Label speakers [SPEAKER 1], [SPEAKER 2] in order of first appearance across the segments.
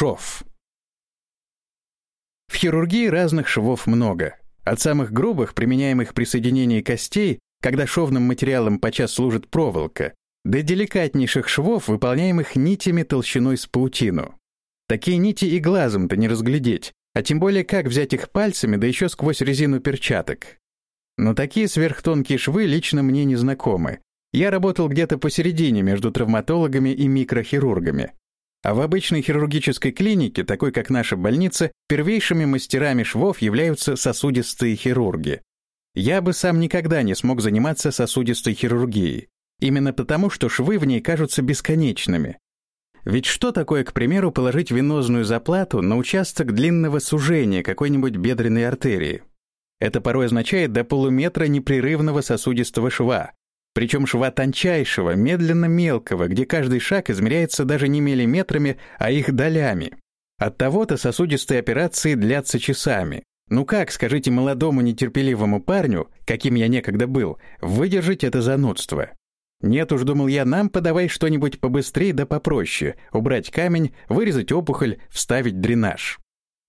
[SPEAKER 1] Шов. В хирургии разных швов много. От самых грубых, применяемых при соединении костей, когда шовным материалом подчас служит проволока, до деликатнейших швов, выполняемых нитями толщиной с паутину. Такие нити и глазом-то не разглядеть, а тем более как взять их пальцами, да еще сквозь резину перчаток. Но такие сверхтонкие швы лично мне не знакомы. Я работал где-то посередине между травматологами и микрохирургами. А в обычной хирургической клинике, такой как наша больница, первейшими мастерами швов являются сосудистые хирурги. Я бы сам никогда не смог заниматься сосудистой хирургией. Именно потому, что швы в ней кажутся бесконечными. Ведь что такое, к примеру, положить венозную заплату на участок длинного сужения какой-нибудь бедренной артерии? Это порой означает до полуметра непрерывного сосудистого шва, причем шва тончайшего, медленно мелкого, где каждый шаг измеряется даже не миллиметрами, а их долями. От того-то сосудистые операции длятся часами. Ну как, скажите молодому нетерпеливому парню, каким я некогда был, выдержать это занудство? Нет уж, думал я, нам подавай что-нибудь побыстрее да попроще, убрать камень, вырезать опухоль, вставить дренаж.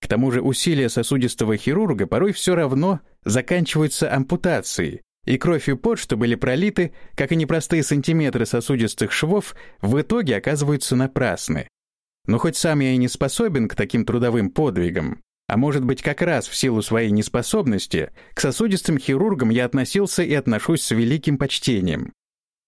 [SPEAKER 1] К тому же усилия сосудистого хирурга порой все равно заканчиваются ампутацией, и кровь и пот, что были пролиты, как и непростые сантиметры сосудистых швов, в итоге оказываются напрасны. Но хоть сам я и не способен к таким трудовым подвигам, а может быть как раз в силу своей неспособности, к сосудистым хирургам я относился и отношусь с великим почтением.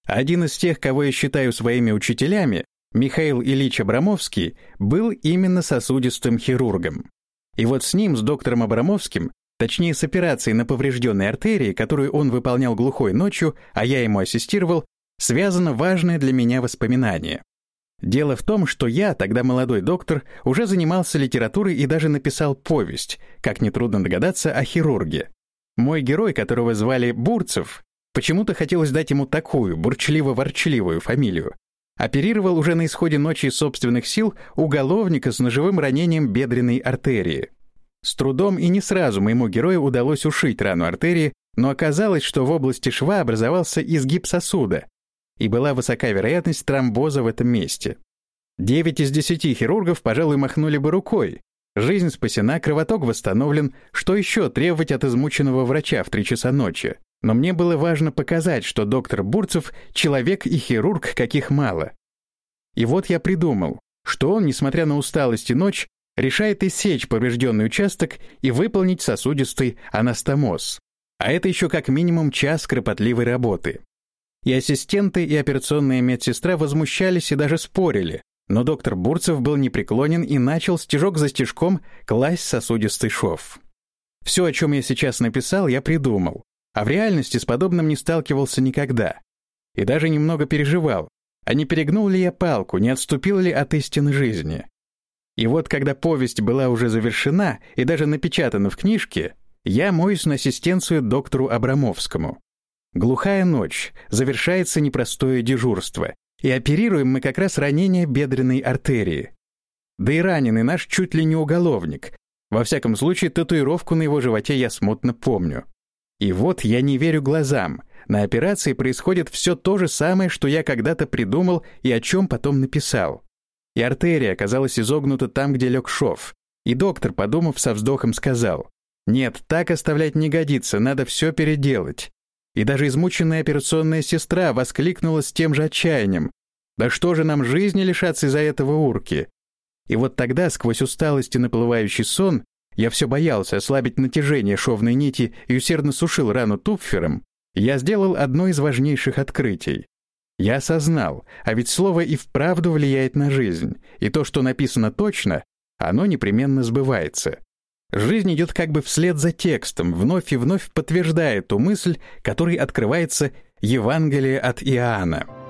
[SPEAKER 1] Один из тех, кого я считаю своими учителями, Михаил Ильич Абрамовский, был именно сосудистым хирургом. И вот с ним, с доктором Абрамовским, Точнее, с операцией на поврежденной артерии, которую он выполнял глухой ночью, а я ему ассистировал, связано важное для меня воспоминание. Дело в том, что я, тогда молодой доктор, уже занимался литературой и даже написал повесть, как нетрудно догадаться, о хирурге. Мой герой, которого звали Бурцев, почему-то хотелось дать ему такую, бурчливо-ворчливую фамилию, оперировал уже на исходе ночи собственных сил уголовника с ножевым ранением бедренной артерии. С трудом и не сразу моему герою удалось ушить рану артерии, но оказалось, что в области шва образовался изгиб сосуда, и была высока вероятность тромбоза в этом месте. Девять из десяти хирургов, пожалуй, махнули бы рукой. Жизнь спасена, кровоток восстановлен. Что еще требовать от измученного врача в три часа ночи? Но мне было важно показать, что доктор Бурцев — человек и хирург, каких мало. И вот я придумал, что он, несмотря на усталость и ночь, решает иссечь поврежденный участок и выполнить сосудистый анастомоз. А это еще как минимум час кропотливой работы. И ассистенты, и операционная медсестра возмущались и даже спорили, но доктор Бурцев был непреклонен и начал стежок за стежком класть сосудистый шов. Все, о чем я сейчас написал, я придумал, а в реальности с подобным не сталкивался никогда. И даже немного переживал, а не перегнул ли я палку, не отступил ли от истины жизни. И вот когда повесть была уже завершена и даже напечатана в книжке, я моюсь на ассистенцию доктору Абрамовскому. Глухая ночь, завершается непростое дежурство, и оперируем мы как раз ранение бедренной артерии. Да и раненый наш чуть ли не уголовник. Во всяком случае, татуировку на его животе я смутно помню. И вот я не верю глазам. На операции происходит все то же самое, что я когда-то придумал и о чем потом написал и артерия оказалась изогнута там, где лег шов. И доктор, подумав, со вздохом сказал, «Нет, так оставлять не годится, надо все переделать». И даже измученная операционная сестра воскликнула с тем же отчаянием, «Да что же нам жизни лишаться из-за этого урки?» И вот тогда, сквозь усталость и наплывающий сон, я все боялся ослабить натяжение шовной нити и усердно сушил рану тупфером, я сделал одно из важнейших открытий. Я осознал, а ведь слово и вправду влияет на жизнь, и то, что написано точно, оно непременно сбывается. Жизнь идет как бы вслед за текстом, вновь и вновь подтверждает ту мысль, которой открывается Евангелие от Иоанна.